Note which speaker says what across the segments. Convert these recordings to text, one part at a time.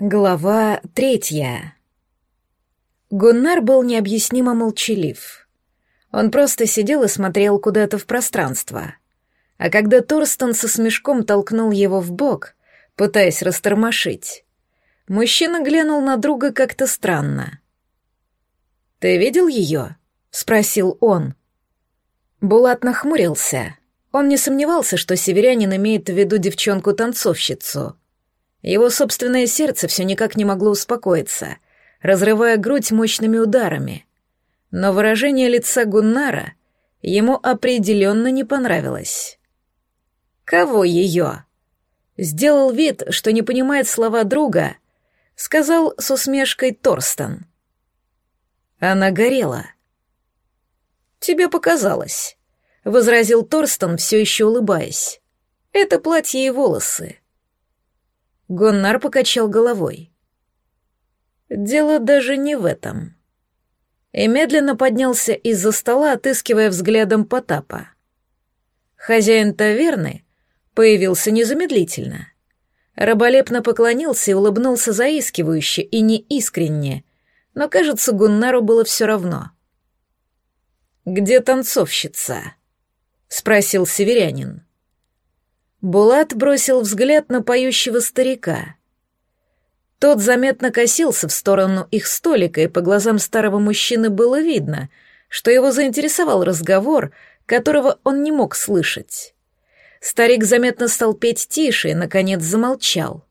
Speaker 1: Глава третья. Гуннар был необъяснимо молчалив. Он просто сидел и смотрел куда-то в пространство. А когда Торстон со смешком толкнул его в бок, пытаясь растормошить, мужчина глянул на друга как-то странно. «Ты видел ее?» — спросил он. Булат нахмурился. Он не сомневался, что северянин имеет в виду девчонку-танцовщицу. Его собственное сердце все никак не могло успокоиться, разрывая грудь мощными ударами. Но выражение лица Гуннара ему определенно не понравилось. «Кого ее?» Сделал вид, что не понимает слова друга, сказал с усмешкой Торстон. Она горела. «Тебе показалось», — возразил Торстон, все еще улыбаясь. «Это платье и волосы». Гоннар покачал головой. «Дело даже не в этом». И медленно поднялся из-за стола, отыскивая взглядом Потапа. Хозяин таверны появился незамедлительно. Раболепно поклонился и улыбнулся заискивающе и неискренне, но, кажется, Гуннару было все равно. «Где танцовщица?» — спросил северянин. Булат бросил взгляд на поющего старика. Тот заметно косился в сторону их столика, и по глазам старого мужчины было видно, что его заинтересовал разговор, которого он не мог слышать. Старик заметно стал петь тише и, наконец, замолчал.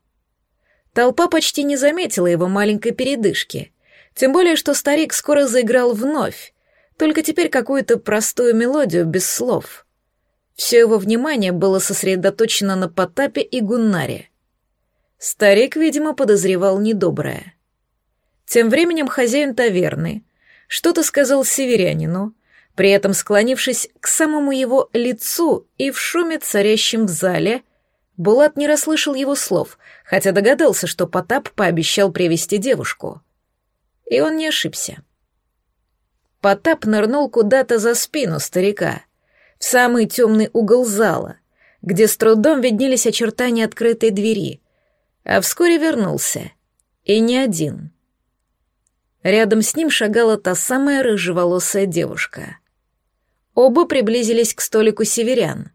Speaker 1: Толпа почти не заметила его маленькой передышки, тем более, что старик скоро заиграл вновь, только теперь какую-то простую мелодию без слов. Все его внимание было сосредоточено на Потапе и Гуннаре. Старик, видимо, подозревал недоброе. Тем временем хозяин таверны что-то сказал северянину, при этом склонившись к самому его лицу и в шуме, царящем в зале, Булат не расслышал его слов, хотя догадался, что Потап пообещал привести девушку. И он не ошибся. Потап нырнул куда-то за спину старика, самый темный угол зала, где с трудом виднелись очертания открытой двери, а вскоре вернулся. И не один. Рядом с ним шагала та самая рыжеволосая девушка. Оба приблизились к столику северян,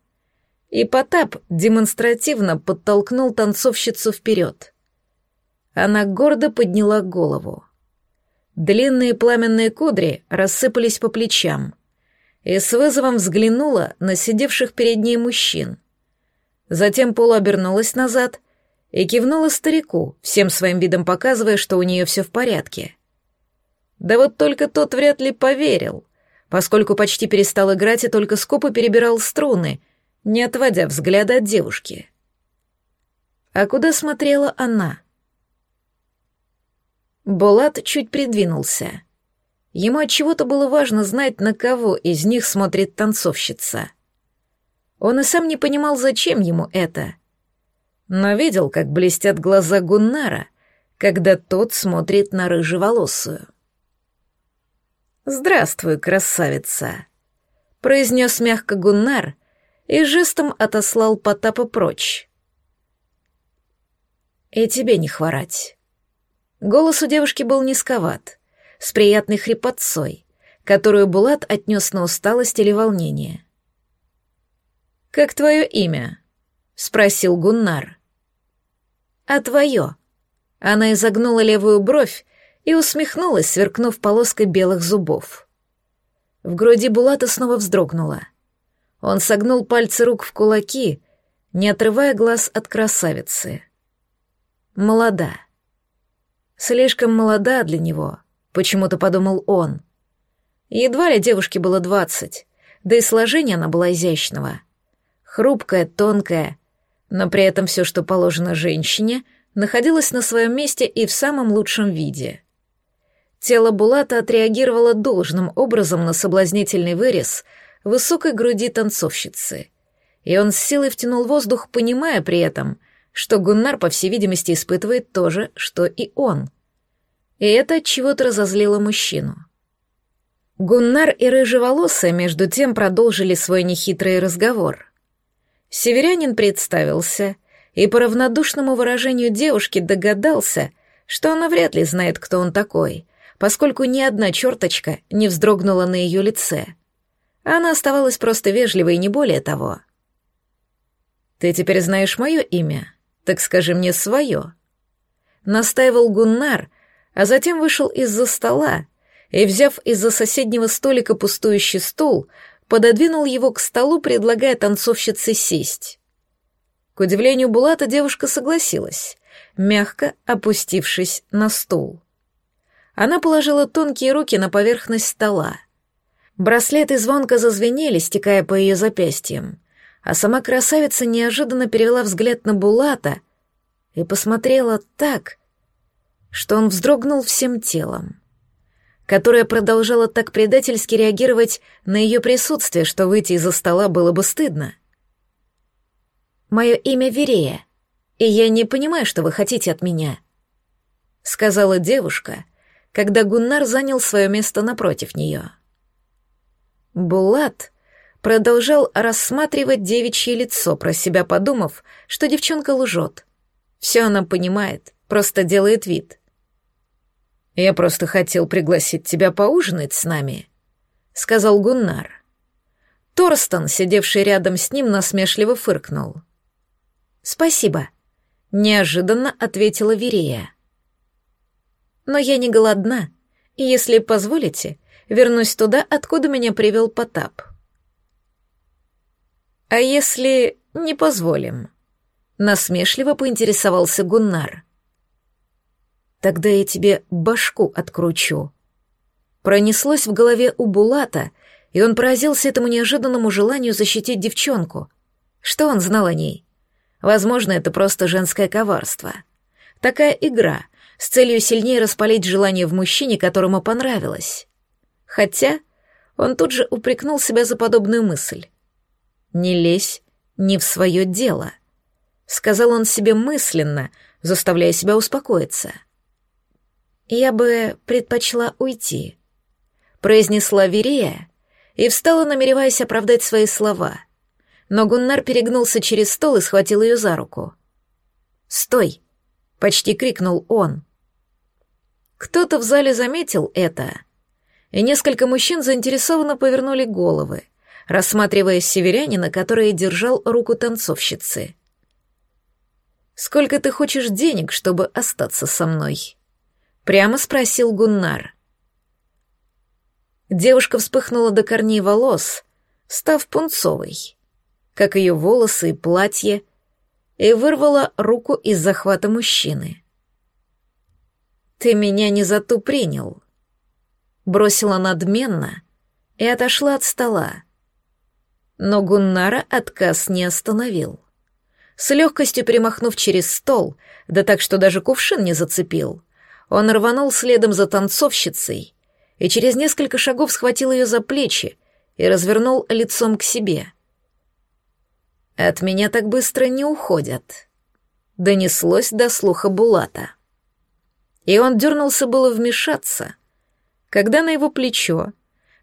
Speaker 1: и Потап демонстративно подтолкнул танцовщицу вперед. Она гордо подняла голову. Длинные пламенные кудри рассыпались по плечам, и с вызовом взглянула на сидевших перед ней мужчин. Затем полуобернулась назад и кивнула старику, всем своим видом показывая, что у нее все в порядке. Да вот только тот вряд ли поверил, поскольку почти перестал играть и только скопо перебирал струны, не отводя взгляда от девушки. А куда смотрела она? Булат чуть придвинулся. Ему от чего-то было важно знать, на кого из них смотрит танцовщица. Он и сам не понимал, зачем ему это. Но видел, как блестят глаза Гуннара, когда тот смотрит на рыжеволосую. «Здравствуй, красавица», — произнес мягко Гуннар и жестом отослал Потапа прочь. «И тебе не хворать». Голос у девушки был низковат, с приятной хрипотцой, которую Булат отнес на усталость или волнение. «Как твое имя?» — спросил Гуннар. «А твое?» Она изогнула левую бровь и усмехнулась, сверкнув полоской белых зубов. В груди Булата снова вздрогнула. Он согнул пальцы рук в кулаки, не отрывая глаз от красавицы. Молода. Слишком молода для него, почему-то подумал он. Едва ли девушке было двадцать, да и сложение она была изящного. Хрупкая, тонкая, но при этом все, что положено женщине, находилось на своем месте и в самом лучшем виде. Тело Булата отреагировало должным образом на соблазнительный вырез высокой груди танцовщицы, и он с силой втянул воздух, понимая при этом, что Гуннар, по всей видимости, испытывает то же, что и он. И это от чего-то разозлило мужчину. Гуннар и рыжеволосая между тем продолжили свой нехитрый разговор. Северянин представился и по равнодушному выражению девушки догадался, что она вряд ли знает, кто он такой, поскольку ни одна черточка не вздрогнула на ее лице. Она оставалась просто вежливой и не более того. «Ты теперь знаешь мое имя, так скажи мне свое», — настаивал Гуннар, а затем вышел из-за стола и, взяв из-за соседнего столика пустующий стул, пододвинул его к столу, предлагая танцовщице сесть. К удивлению Булата девушка согласилась, мягко опустившись на стул. Она положила тонкие руки на поверхность стола. Браслеты звонко зазвенели, стекая по ее запястьям, а сама красавица неожиданно перевела взгляд на Булата и посмотрела так, что он вздрогнул всем телом, которая продолжала так предательски реагировать на ее присутствие, что выйти из-за стола было бы стыдно. «Мое имя Верея, и я не понимаю, что вы хотите от меня», — сказала девушка, когда Гуннар занял свое место напротив нее. Булат продолжал рассматривать девичье лицо, про себя подумав, что девчонка лжет. Все она понимает, просто делает вид. «Я просто хотел пригласить тебя поужинать с нами», — сказал Гуннар. Торстон, сидевший рядом с ним, насмешливо фыркнул. «Спасибо», — неожиданно ответила Верея. «Но я не голодна, и, если позволите, вернусь туда, откуда меня привел Потап». «А если не позволим?» — насмешливо поинтересовался Гуннар. «Тогда я тебе башку откручу». Пронеслось в голове у Булата, и он поразился этому неожиданному желанию защитить девчонку. Что он знал о ней? Возможно, это просто женское коварство. Такая игра с целью сильнее распалить желание в мужчине, которому понравилось. Хотя он тут же упрекнул себя за подобную мысль. «Не лезь не в свое дело», — сказал он себе мысленно, заставляя себя успокоиться. «Я бы предпочла уйти», — произнесла Верея и встала, намереваясь оправдать свои слова. Но Гуннар перегнулся через стол и схватил ее за руку. «Стой!» — почти крикнул он. Кто-то в зале заметил это, и несколько мужчин заинтересованно повернули головы — рассматривая северянина, который держал руку танцовщицы. «Сколько ты хочешь денег, чтобы остаться со мной?» — прямо спросил Гуннар. Девушка вспыхнула до корней волос, став пунцовой, как ее волосы и платье, и вырвала руку из захвата мужчины. «Ты меня не за ту принял», — бросила надменно и отошла от стола. Но Гуннара отказ не остановил. С легкостью перемахнув через стол, да так, что даже кувшин не зацепил, он рванул следом за танцовщицей и через несколько шагов схватил ее за плечи и развернул лицом к себе. «От меня так быстро не уходят», — донеслось до слуха Булата. И он дернулся было вмешаться, когда на его плечо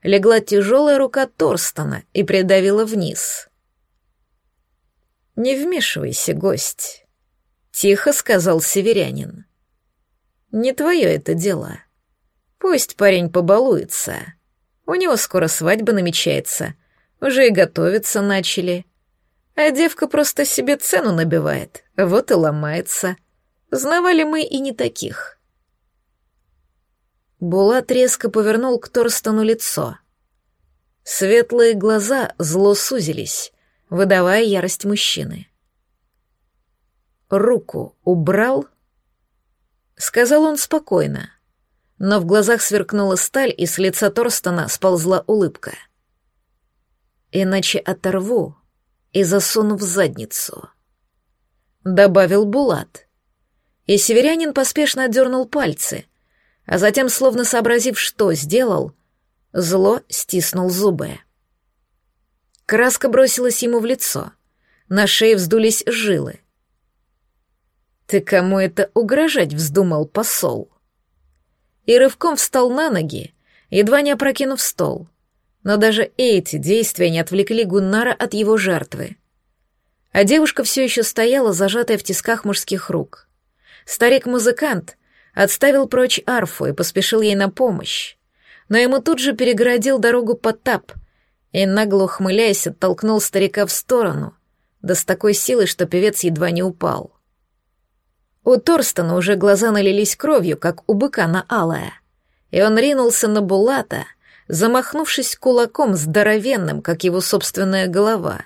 Speaker 1: легла тяжелая рука Торстона и придавила вниз. «Не вмешивайся, гость», — тихо сказал северянин. «Не твое это дело. Пусть парень побалуется. У него скоро свадьба намечается, уже и готовиться начали. А девка просто себе цену набивает, вот и ломается. Знавали мы и не таких». Булат резко повернул к Торстону лицо. Светлые глаза зло сузились, выдавая ярость мужчины. «Руку убрал?» — сказал он спокойно, но в глазах сверкнула сталь, и с лица Торстона сползла улыбка. «Иначе оторву и засуну в задницу», — добавил Булат. И северянин поспешно отдернул пальцы — а затем, словно сообразив, что сделал, зло стиснул зубы. Краска бросилась ему в лицо, на шее вздулись жилы. «Ты кому это угрожать вздумал, посол?» И рывком встал на ноги, едва не опрокинув стол. Но даже эти действия не отвлекли Гуннара от его жертвы. А девушка все еще стояла, зажатая в тисках мужских рук. Старик-музыкант отставил прочь арфу и поспешил ей на помощь. Но ему тут же перегородил дорогу Потап и, нагло ухмыляясь, оттолкнул старика в сторону, да с такой силой, что певец едва не упал. У Торстона уже глаза налились кровью, как у быка на алая, и он ринулся на Булата, замахнувшись кулаком здоровенным, как его собственная голова.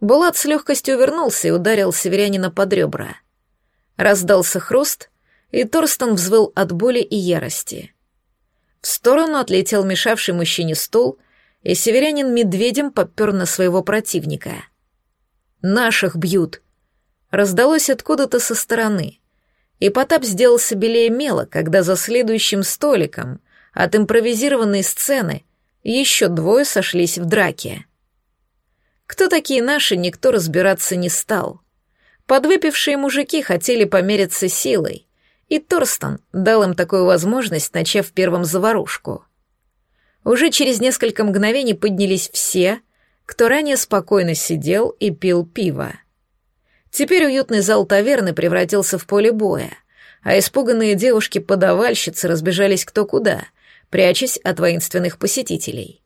Speaker 1: Булат с легкостью увернулся и ударил северянина под ребра. Раздался хруст, и Торстон взвыл от боли и ярости. В сторону отлетел мешавший мужчине стул, и северянин медведем попер на своего противника. «Наших бьют!» Раздалось откуда-то со стороны, и Потап сделался белее мела, когда за следующим столиком от импровизированной сцены еще двое сошлись в драке. Кто такие наши, никто разбираться не стал. Подвыпившие мужики хотели помериться силой, и Торстон дал им такую возможность, начав первым заварушку. Уже через несколько мгновений поднялись все, кто ранее спокойно сидел и пил пиво. Теперь уютный зал таверны превратился в поле боя, а испуганные девушки-подавальщицы разбежались кто куда, прячась от воинственных посетителей.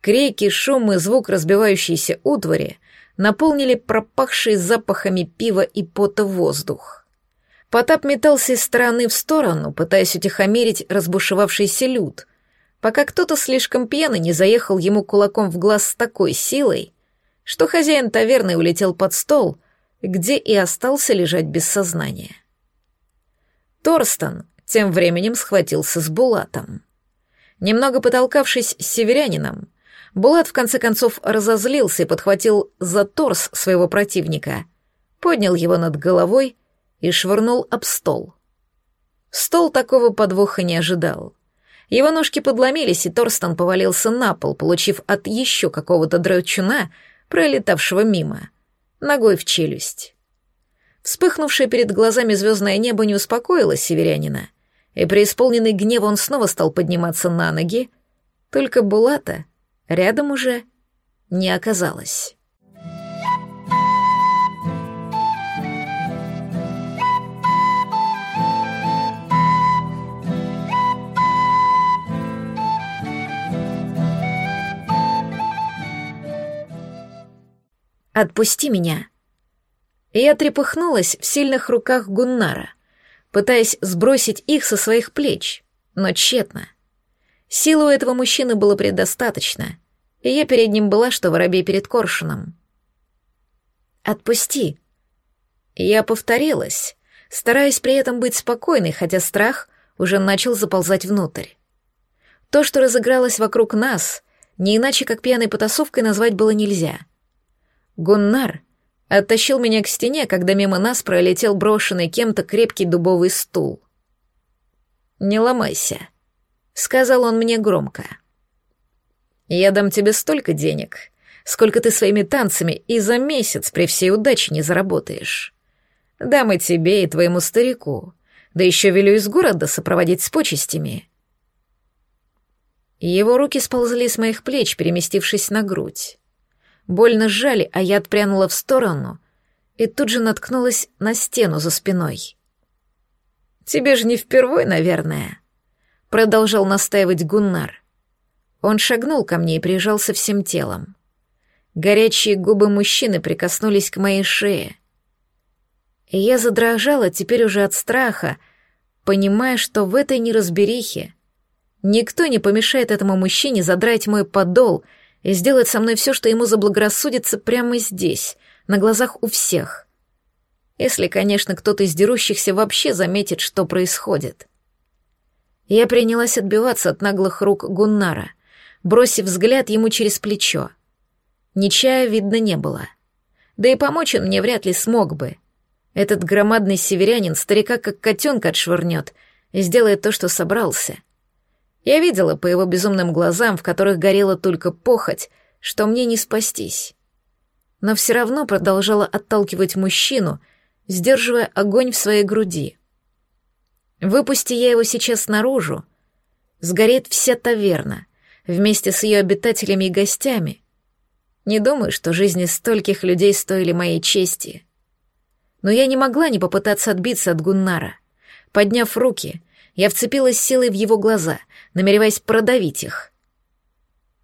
Speaker 1: Крики, шум и звук разбивающейся утвари наполнили пропахший запахами пива и пота воздух. Потап метался из стороны в сторону, пытаясь утихомирить разбушевавшийся люд, пока кто-то слишком пьяный не заехал ему кулаком в глаз с такой силой, что хозяин таверны улетел под стол, где и остался лежать без сознания. Торстон тем временем схватился с Булатом. Немного потолкавшись с северянином, Булат в конце концов разозлился и подхватил за торс своего противника, поднял его над головой и швырнул об стол. Стол такого подвоха не ожидал. Его ножки подломились, и Торстон повалился на пол, получив от еще какого-то драчуна, пролетавшего мимо, ногой в челюсть. Вспыхнувшее перед глазами звездное небо не успокоило северянина, и преисполненный гнева он снова стал подниматься на ноги, только Булата рядом уже не оказалось. «Отпусти меня!» Я трепыхнулась в сильных руках Гуннара, пытаясь сбросить их со своих плеч, но тщетно. Силы у этого мужчины было предостаточно, и я перед ним была, что воробей перед коршуном. «Отпусти!» Я повторилась, стараясь при этом быть спокойной, хотя страх уже начал заползать внутрь. То, что разыгралось вокруг нас, не иначе как пьяной потасовкой назвать было нельзя. Гуннар оттащил меня к стене, когда мимо нас пролетел брошенный кем-то крепкий дубовый стул. «Не ломайся», — сказал он мне громко. «Я дам тебе столько денег, сколько ты своими танцами и за месяц при всей удаче не заработаешь. Дам и тебе, и твоему старику, да еще велю из города сопроводить с почестями». Его руки сползли с моих плеч, переместившись на грудь. Больно сжали, а я отпрянула в сторону и тут же наткнулась на стену за спиной. «Тебе же не впервой, наверное», — продолжал настаивать Гуннар. Он шагнул ко мне и прижался всем телом. Горячие губы мужчины прикоснулись к моей шее. И я задрожала теперь уже от страха, понимая, что в этой неразберихе никто не помешает этому мужчине задрать мой подол — и сделать со мной все, что ему заблагорассудится прямо здесь, на глазах у всех. Если, конечно, кто-то из дерущихся вообще заметит, что происходит. Я принялась отбиваться от наглых рук Гуннара, бросив взгляд ему через плечо. Ничая видно не было. Да и помочь он мне вряд ли смог бы. Этот громадный северянин старика как котенка отшвырнет и сделает то, что собрался — я видела по его безумным глазам, в которых горела только похоть, что мне не спастись. Но все равно продолжала отталкивать мужчину, сдерживая огонь в своей груди. Выпусти я его сейчас наружу, сгорит вся таверна, вместе с ее обитателями и гостями. Не думаю, что жизни стольких людей стоили моей чести. Но я не могла не попытаться отбиться от Гуннара. Подняв руки, я вцепилась силой в его глаза, намереваясь продавить их.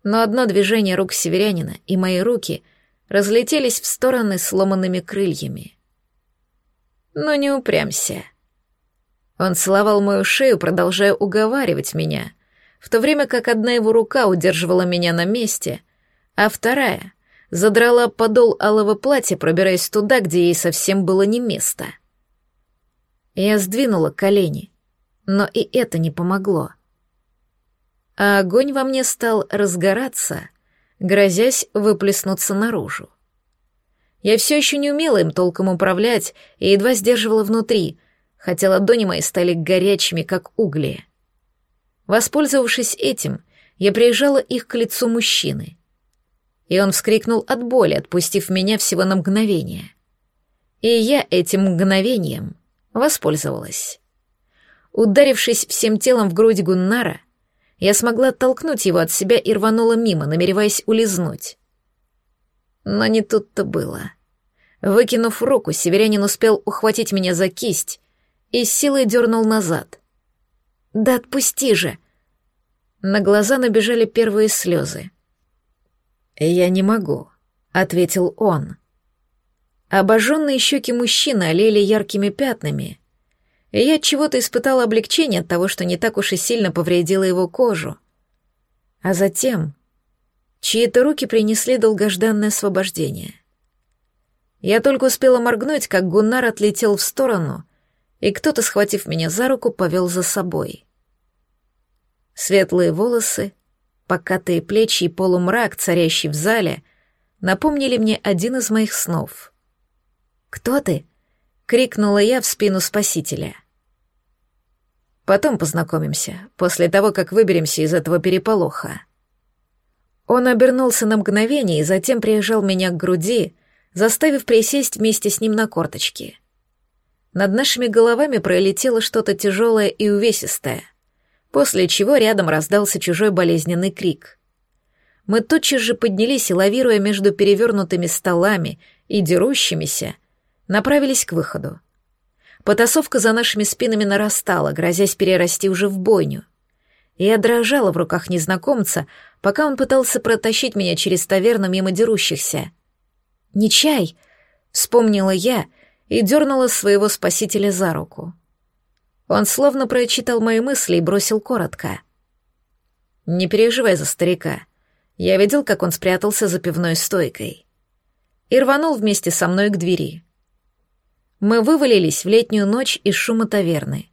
Speaker 1: Но одно движение рук северянина и мои руки разлетелись в стороны сломанными крыльями. «Ну не упрямься». Он целовал мою шею, продолжая уговаривать меня, в то время как одна его рука удерживала меня на месте, а вторая задрала подол алого платья, пробираясь туда, где ей совсем было не место. Я сдвинула колени, но и это не помогло. А огонь во мне стал разгораться, грозясь выплеснуться наружу. Я все еще не умела им толком управлять и едва сдерживала внутри, хотя ладони мои стали горячими, как угли. Воспользовавшись этим, я прижала их к лицу мужчины. И он вскрикнул от боли, отпустив меня всего на мгновение. И я этим мгновением воспользовалась. Ударившись всем телом в грудь Гуннара, я смогла толкнуть его от себя и рванула мимо, намереваясь улизнуть. Но не тут-то было. Выкинув руку, северянин успел ухватить меня за кисть и силой дернул назад. «Да отпусти же!» На глаза набежали первые слезы. «Я не могу», — ответил он. Обожженные щеки мужчины олели яркими пятнами, и я чего-то испытала облегчение от того, что не так уж и сильно повредила его кожу. А затем чьи-то руки принесли долгожданное освобождение. Я только успела моргнуть, как Гуннар отлетел в сторону, и кто-то, схватив меня за руку, повел за собой. Светлые волосы, покатые плечи и полумрак, царящий в зале, напомнили мне один из моих снов. «Кто ты?» — крикнула я в спину спасителя. «Потом познакомимся, после того, как выберемся из этого переполоха». Он обернулся на мгновение и затем приезжал меня к груди, заставив присесть вместе с ним на корточки. Над нашими головами пролетело что-то тяжелое и увесистое, после чего рядом раздался чужой болезненный крик. Мы тотчас же поднялись лавируя между перевернутыми столами и дерущимися, направились к выходу. Потасовка за нашими спинами нарастала, грозясь перерасти уже в бойню. Я дрожала в руках незнакомца, пока он пытался протащить меня через таверну мимо дерущихся. «Не чай!» — вспомнила я и дернула своего спасителя за руку. Он словно прочитал мои мысли и бросил коротко. «Не переживай за старика. Я видел, как он спрятался за пивной стойкой». И рванул вместе со мной к двери. Мы вывалились в летнюю ночь из шума таверны.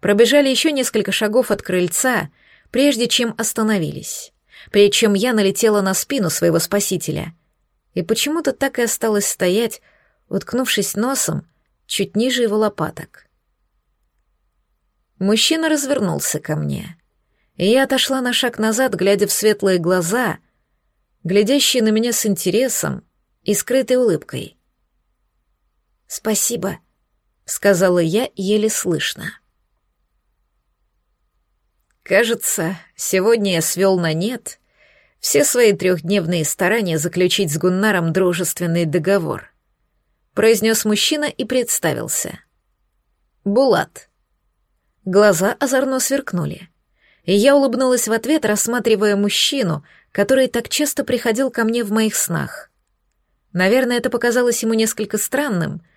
Speaker 1: Пробежали еще несколько шагов от крыльца, прежде чем остановились. Причем я налетела на спину своего спасителя. И почему-то так и осталась стоять, уткнувшись носом чуть ниже его лопаток. Мужчина развернулся ко мне, и я отошла на шаг назад, глядя в светлые глаза, глядящие на меня с интересом и скрытой улыбкой. «Спасибо», — сказала я еле слышно. Кажется, сегодня я свел на нет все свои трехдневные старания заключить с Гуннаром дружественный договор. Произнес мужчина и представился. Булат. Глаза озорно сверкнули. Я улыбнулась в ответ, рассматривая мужчину, который так часто приходил ко мне в моих снах. Наверное, это показалось ему несколько странным —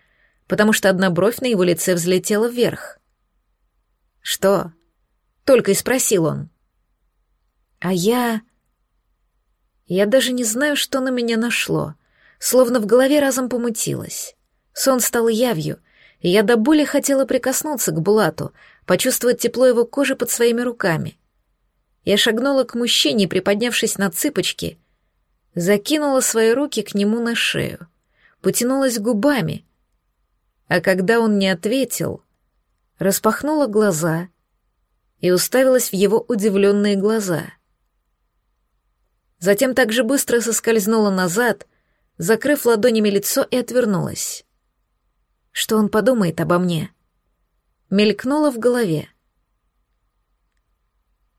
Speaker 1: потому что одна бровь на его лице взлетела вверх. «Что?» — только и спросил он. «А я...» Я даже не знаю, что на меня нашло, словно в голове разом помутилось. Сон стал явью, и я до боли хотела прикоснуться к Булату, почувствовать тепло его кожи под своими руками. Я шагнула к мужчине, приподнявшись на цыпочки, закинула свои руки к нему на шею, потянулась губами, а когда он не ответил, распахнула глаза и уставилась в его удивленные глаза. Затем так же быстро соскользнула назад, закрыв ладонями лицо и отвернулась. Что он подумает обо мне? Мелькнуло в голове.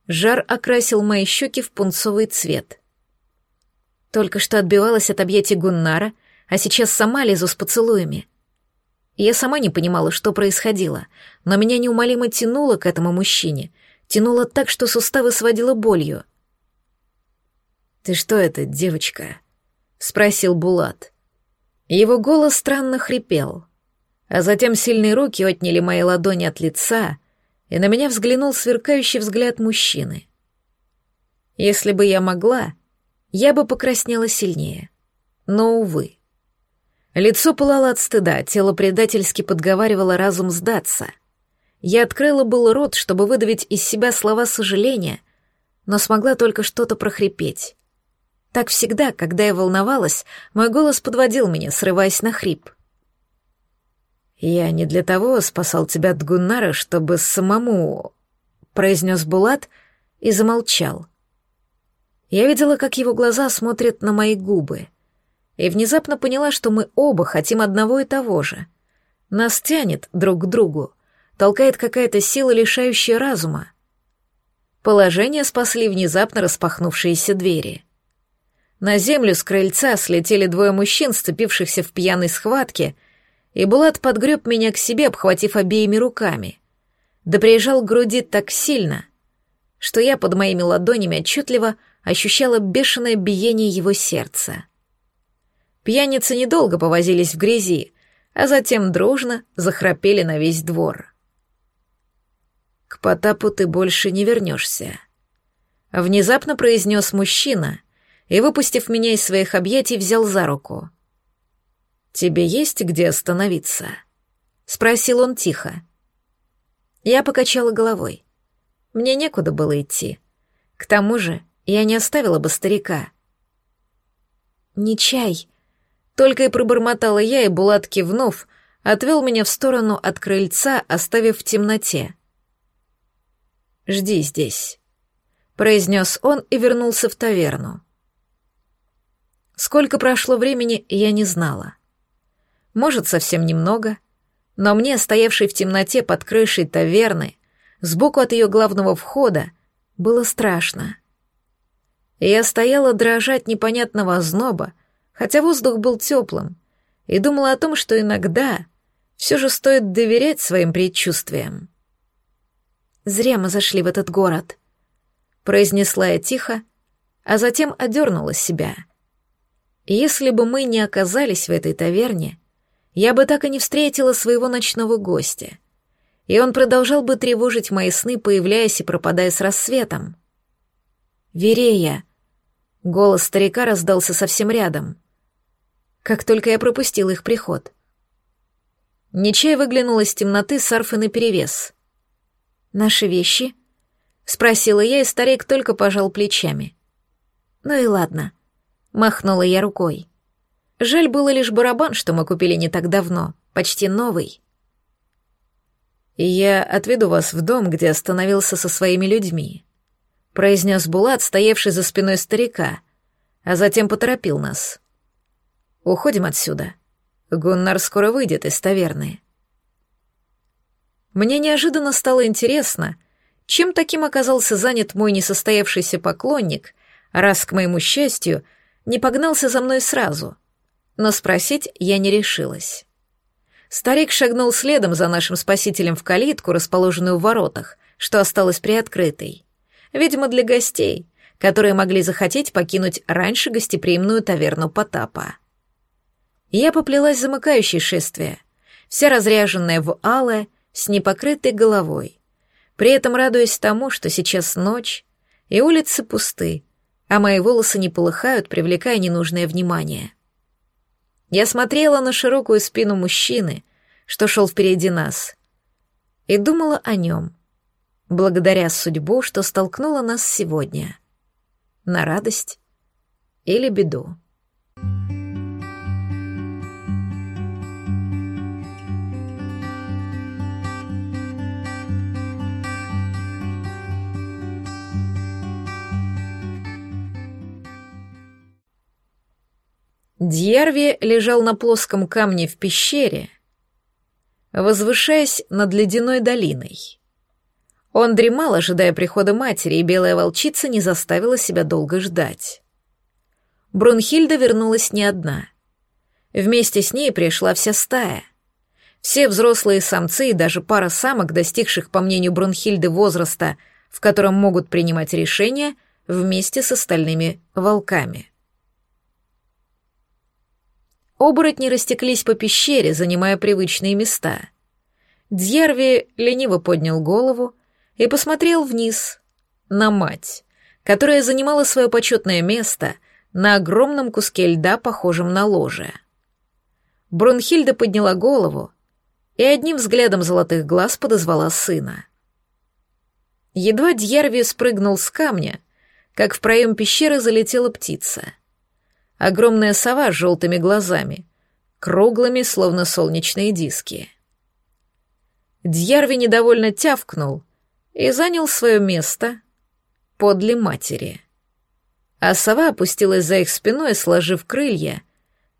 Speaker 1: Жар окрасил мои щеки в пунцовый цвет. Только что отбивалась от объятий Гуннара, а сейчас сама лезу с поцелуями — Я сама не понимала, что происходило, но меня неумолимо тянуло к этому мужчине, тянуло так, что суставы сводило болью. «Ты что это, девочка?» — спросил Булат. Его голос странно хрипел, а затем сильные руки отняли мои ладони от лица, и на меня взглянул сверкающий взгляд мужчины. Если бы я могла, я бы покраснела сильнее. Но, увы. Лицо пылало от стыда, тело предательски подговаривало разум сдаться. Я открыла был рот, чтобы выдавить из себя слова сожаления, но смогла только что-то прохрипеть. Так всегда, когда я волновалась, мой голос подводил меня, срываясь на хрип. «Я не для того спасал тебя от Гуннара, чтобы самому...» — произнес Булат и замолчал. Я видела, как его глаза смотрят на мои губы, и внезапно поняла, что мы оба хотим одного и того же. Нас тянет друг к другу, толкает какая-то сила, лишающая разума. Положение спасли внезапно распахнувшиеся двери — на землю с крыльца слетели двое мужчин, сцепившихся в пьяной схватке, и Булат подгреб меня к себе, обхватив обеими руками. Да приезжал к груди так сильно, что я под моими ладонями отчетливо ощущала бешеное биение его сердца. Пьяницы недолго повозились в грязи, а затем дружно захрапели на весь двор. «К Потапу ты больше не вернешься», — внезапно произнес мужчина — и, выпустив меня из своих объятий, взял за руку. «Тебе есть где остановиться?» — спросил он тихо. Я покачала головой. Мне некуда было идти. К тому же я не оставила бы старика. «Не чай», — только и пробормотала я, и Булат, кивнув, отвел меня в сторону от крыльца, оставив в темноте. «Жди здесь», — произнес он и вернулся в таверну. Сколько прошло времени, я не знала. Может, совсем немного, но мне, стоявшей в темноте под крышей таверны, сбоку от ее главного входа, было страшно. Я стояла дрожать непонятного озноба, хотя воздух был теплым, и думала о том, что иногда все же стоит доверять своим предчувствиям. «Зря мы зашли в этот город», — произнесла я тихо, а затем одернула себя — если бы мы не оказались в этой таверне, я бы так и не встретила своего ночного гостя, и он продолжал бы тревожить мои сны, появляясь и пропадая с рассветом. «Верея!» — голос старика раздался совсем рядом. Как только я пропустила их приход. Нечай выглянула из темноты с арфой наперевес. «Наши вещи?» — спросила я, и старик только пожал плечами. «Ну и ладно». Махнула я рукой. Жаль было лишь барабан, что мы купили не так давно, почти новый. «Я отведу вас в дом, где остановился со своими людьми», — произнес Булат, стоявший за спиной старика, а затем поторопил нас. «Уходим отсюда. Гуннар скоро выйдет из таверны». Мне неожиданно стало интересно, чем таким оказался занят мой несостоявшийся поклонник, раз, к моему счастью, — не погнался за мной сразу, но спросить я не решилась. Старик шагнул следом за нашим спасителем в калитку, расположенную в воротах, что осталось приоткрытой. Видимо, для гостей, которые могли захотеть покинуть раньше гостеприимную таверну Потапа. Я поплелась замыкающей шествие, вся разряженная в алое, с непокрытой головой, при этом радуясь тому, что сейчас ночь, и улицы пусты, а мои волосы не полыхают, привлекая ненужное внимание. Я смотрела на широкую спину мужчины, что шел впереди нас, и думала о нем, благодаря судьбу, что столкнула нас сегодня. На радость или беду. Дьярви лежал на плоском камне в пещере, возвышаясь над ледяной долиной. Он дремал, ожидая прихода матери, и белая волчица не заставила себя долго ждать. Брунхильда вернулась не одна. Вместе с ней пришла вся стая. Все взрослые самцы и даже пара самок, достигших, по мнению Брунхильды, возраста, в котором могут принимать решения, вместе с остальными волками. Оборотни растеклись по пещере, занимая привычные места. Дьярви лениво поднял голову и посмотрел вниз, на мать, которая занимала свое почетное место на огромном куске льда, похожем на ложе. Брунхильда подняла голову и одним взглядом золотых глаз подозвала сына. Едва Дьярви спрыгнул с камня, как в проем пещеры залетела птица. Огромная сова с желтыми глазами, круглыми, словно солнечные диски. Дьярви недовольно тявкнул и занял свое место подле матери. А сова опустилась за их спиной, сложив крылья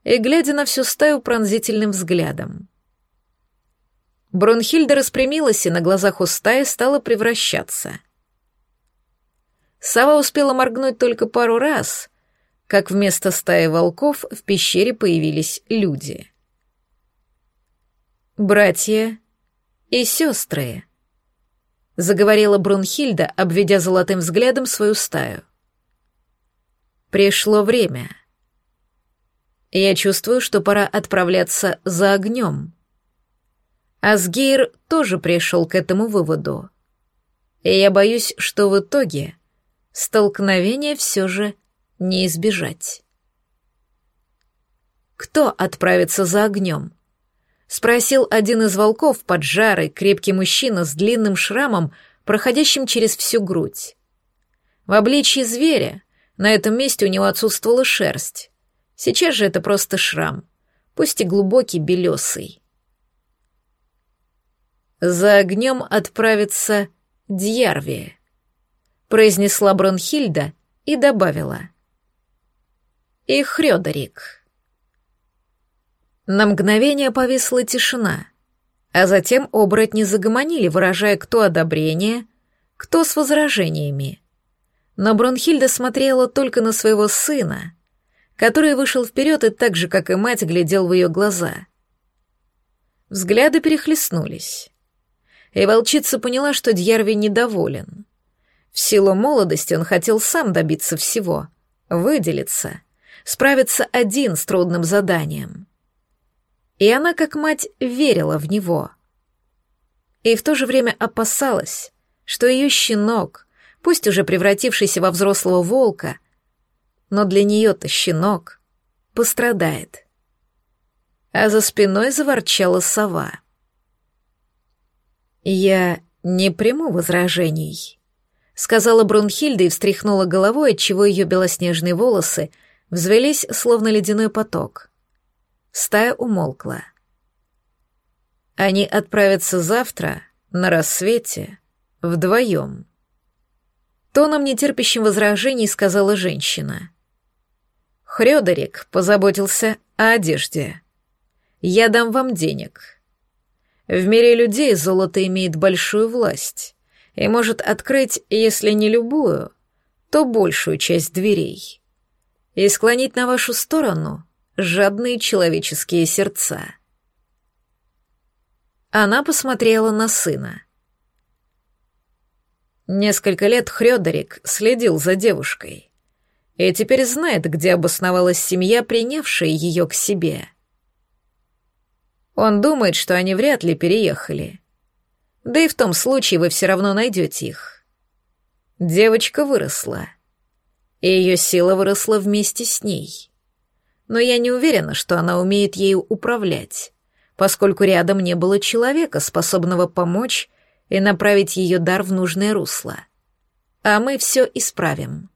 Speaker 1: и глядя на всю стаю пронзительным взглядом. Бронхильда распрямилась и на глазах у стаи стала превращаться. Сова успела моргнуть только пару раз, как вместо стаи волков в пещере появились люди. «Братья и сестры», — заговорила Брунхильда, обведя золотым взглядом свою стаю. «Пришло время. Я чувствую, что пора отправляться за огнем». Асгейр тоже пришел к этому выводу. И я боюсь, что в итоге столкновения все же не избежать. «Кто отправится за огнем?» — спросил один из волков, поджарый, крепкий мужчина с длинным шрамом, проходящим через всю грудь. В обличье зверя на этом месте у него отсутствовала шерсть. Сейчас же это просто шрам, пусть и глубокий белесый. «За огнем отправится Дьярви», — произнесла Бронхильда и добавила. «И Хрёдерик». На мгновение повисла тишина, а затем оборотни загомонили, выражая кто одобрение, кто с возражениями. Но Бронхильда смотрела только на своего сына, который вышел вперед и так же, как и мать, глядел в ее глаза. Взгляды перехлестнулись и волчица поняла, что Дьярви недоволен. В силу молодости он хотел сам добиться всего, выделиться, справиться один с трудным заданием. И она, как мать, верила в него. И в то же время опасалась, что ее щенок, пусть уже превратившийся во взрослого волка, но для нее-то щенок пострадает. А за спиной заворчала сова — «Я не приму возражений», — сказала Брунхильда и встряхнула головой, отчего ее белоснежные волосы взвелись, словно ледяной поток. Стая умолкла. «Они отправятся завтра, на рассвете, вдвоем». Тоном, нетерпящим возражений, сказала женщина. Хрёдерик позаботился о одежде. «Я дам вам денег». В мире людей золото имеет большую власть и может открыть, если не любую, то большую часть дверей и склонить на вашу сторону жадные человеческие сердца. Она посмотрела на сына. Несколько лет Хрёдерик следил за девушкой и теперь знает, где обосновалась семья, принявшая ее к себе — он думает, что они вряд ли переехали. Да и в том случае вы все равно найдете их. Девочка выросла. И ее сила выросла вместе с ней. Но я не уверена, что она умеет ею управлять, поскольку рядом не было человека, способного помочь и направить ее дар в нужное русло. А мы все исправим.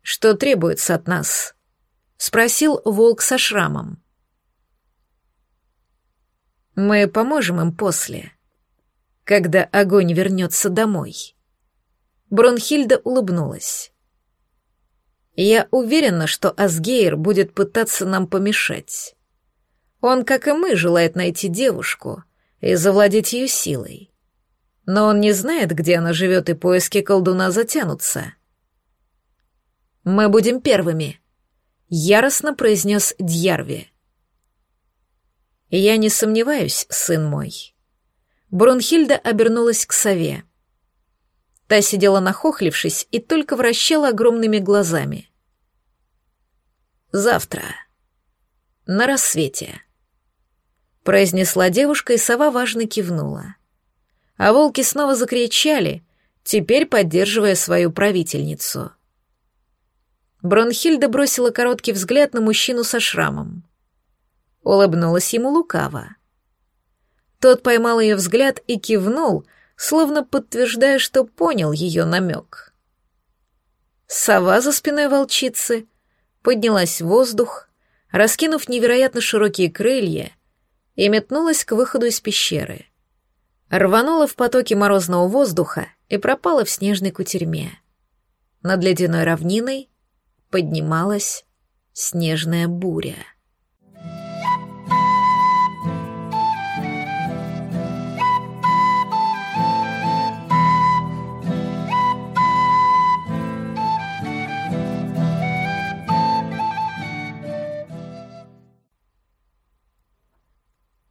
Speaker 1: «Что требуется от нас?» — спросил волк со шрамом. Мы поможем им после, когда огонь вернется домой. Бронхильда улыбнулась. Я уверена, что Асгейр будет пытаться нам помешать. Он, как и мы, желает найти девушку и завладеть ее силой. Но он не знает, где она живет, и поиски колдуна затянутся. «Мы будем первыми», — яростно произнес Дьярви. Я не сомневаюсь, сын мой. Брунхильда обернулась к сове. Та сидела нахохлившись и только вращала огромными глазами. «Завтра. На рассвете», — произнесла девушка, и сова важно кивнула. А волки снова закричали, теперь поддерживая свою правительницу. Бронхильда бросила короткий взгляд на мужчину со шрамом. Улыбнулась ему лукаво. Тот поймал ее взгляд и кивнул, словно подтверждая, что понял ее намек. Сова за спиной волчицы поднялась в воздух, раскинув невероятно широкие крылья, и метнулась к выходу из пещеры. Рванула в потоке морозного воздуха и пропала в снежной кутерьме. Над ледяной равниной поднималась снежная буря.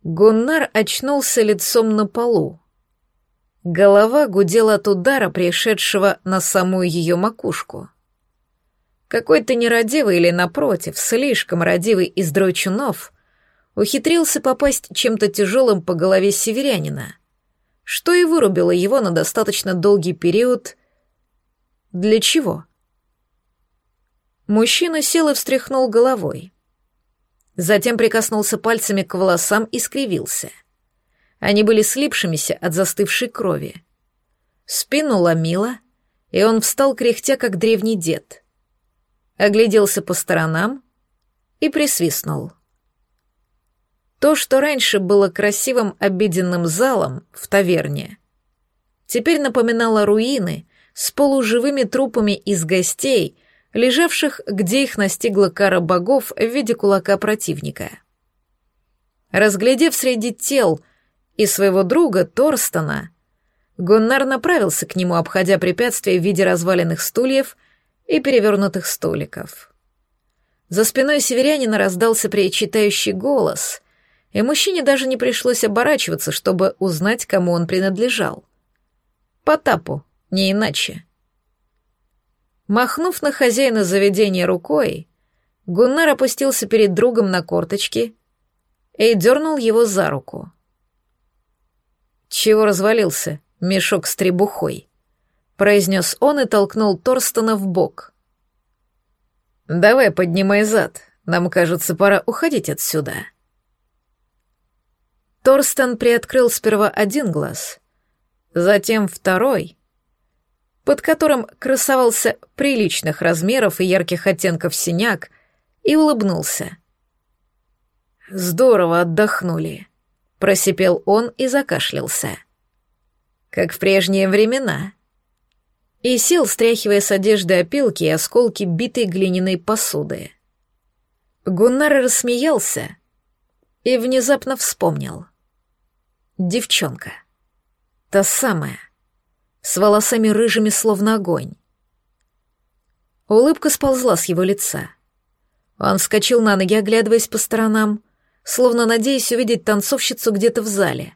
Speaker 1: Гуннар очнулся лицом на полу. Голова гудела от удара, пришедшего на самую ее макушку. Какой-то нерадивый или, напротив, слишком радивый из дрочунов ухитрился попасть чем-то тяжелым по голове северянина, что и вырубило его на достаточно долгий период. Для чего? Мужчина сел и встряхнул головой. Затем прикоснулся пальцами к волосам и скривился. Они были слипшимися от застывшей крови. Спину ломило, и он встал кряхтя, как древний дед. Огляделся по сторонам и присвистнул. То, что раньше было красивым обеденным залом в таверне, теперь напоминало руины с полуживыми трупами из гостей — лежавших, где их настигла кара богов в виде кулака противника. Разглядев среди тел и своего друга Торстона, Гуннар направился к нему, обходя препятствия в виде разваленных стульев и перевернутых столиков. За спиной северянина раздался причитающий голос, и мужчине даже не пришлось оборачиваться, чтобы узнать, кому он принадлежал. Потапу, не иначе. Махнув на хозяина заведения рукой, Гуннар опустился перед другом на корточки и дернул его за руку. «Чего развалился, мешок с требухой?» — произнес он и толкнул Торстона в бок. «Давай поднимай зад, нам, кажется, пора уходить отсюда». Торстон приоткрыл сперва один глаз, затем второй — под которым красовался приличных размеров и ярких оттенков синяк, и улыбнулся. «Здорово отдохнули», — просипел он и закашлялся. «Как в прежние времена». И сел, стряхивая с одежды опилки и осколки битой глиняной посуды. Гуннар рассмеялся и внезапно вспомнил. Девчонка. Та самая — с волосами рыжими, словно огонь. Улыбка сползла с его лица. Он вскочил на ноги, оглядываясь по сторонам, словно надеясь увидеть танцовщицу где-то в зале.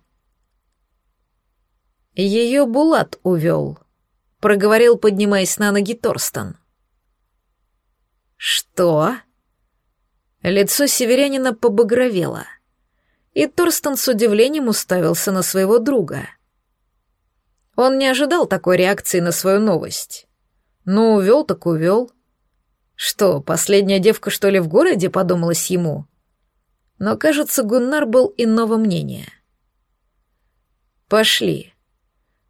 Speaker 1: Ее Булат увел, проговорил, поднимаясь на ноги Торстон. Что? Лицо северянина побагровело, и Торстон с удивлением уставился на своего друга — он не ожидал такой реакции на свою новость. Ну, увел так увел. Что, последняя девка, что ли, в городе, подумалось ему? Но, кажется, Гуннар был иного мнения. «Пошли».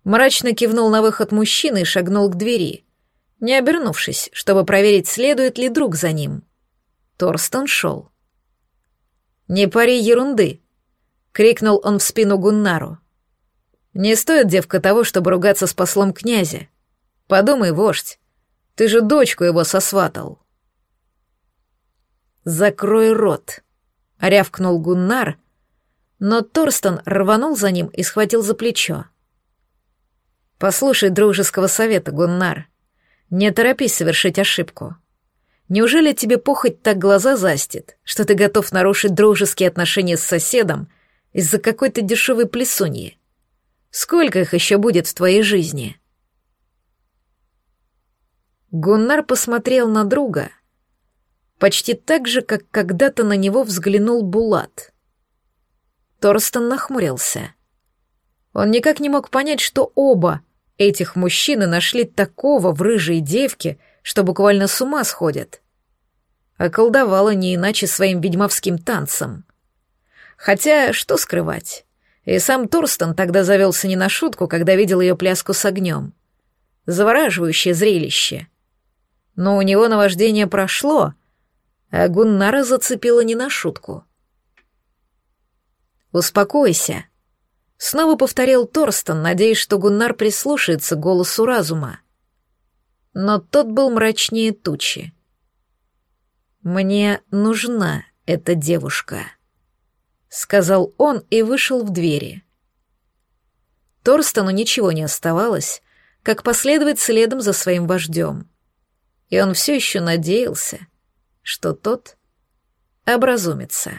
Speaker 1: Мрачно кивнул на выход мужчины и шагнул к двери, не обернувшись, чтобы проверить, следует ли друг за ним. Торстон шел. «Не пари ерунды!» — крикнул он в спину Гуннару. Не стоит, девка, того, чтобы ругаться с послом князя. Подумай, вождь, ты же дочку его сосватал. «Закрой рот», — рявкнул Гуннар, но Торстон рванул за ним и схватил за плечо. «Послушай дружеского совета, Гуннар. Не торопись совершить ошибку. Неужели тебе похоть так глаза застит, что ты готов нарушить дружеские отношения с соседом из-за какой-то дешевой плесуньи. Сколько их еще будет в твоей жизни?» Гуннар посмотрел на друга, почти так же, как когда-то на него взглянул Булат. Торстон нахмурился. Он никак не мог понять, что оба этих мужчины нашли такого в рыжей девке, что буквально с ума сходят. Околдовала не иначе своим ведьмовским танцем. Хотя, что скрывать, и сам Торстон тогда завелся не на шутку, когда видел ее пляску с огнем. Завораживающее зрелище — но у него наваждение прошло, а Гуннара зацепила не на шутку. «Успокойся», — снова повторил Торстон, надеясь, что Гуннар прислушается к голосу разума. Но тот был мрачнее тучи. «Мне нужна эта девушка», — сказал он и вышел в двери. Торстону ничего не оставалось, как последовать следом за своим вождем и он все еще надеялся, что тот образумится.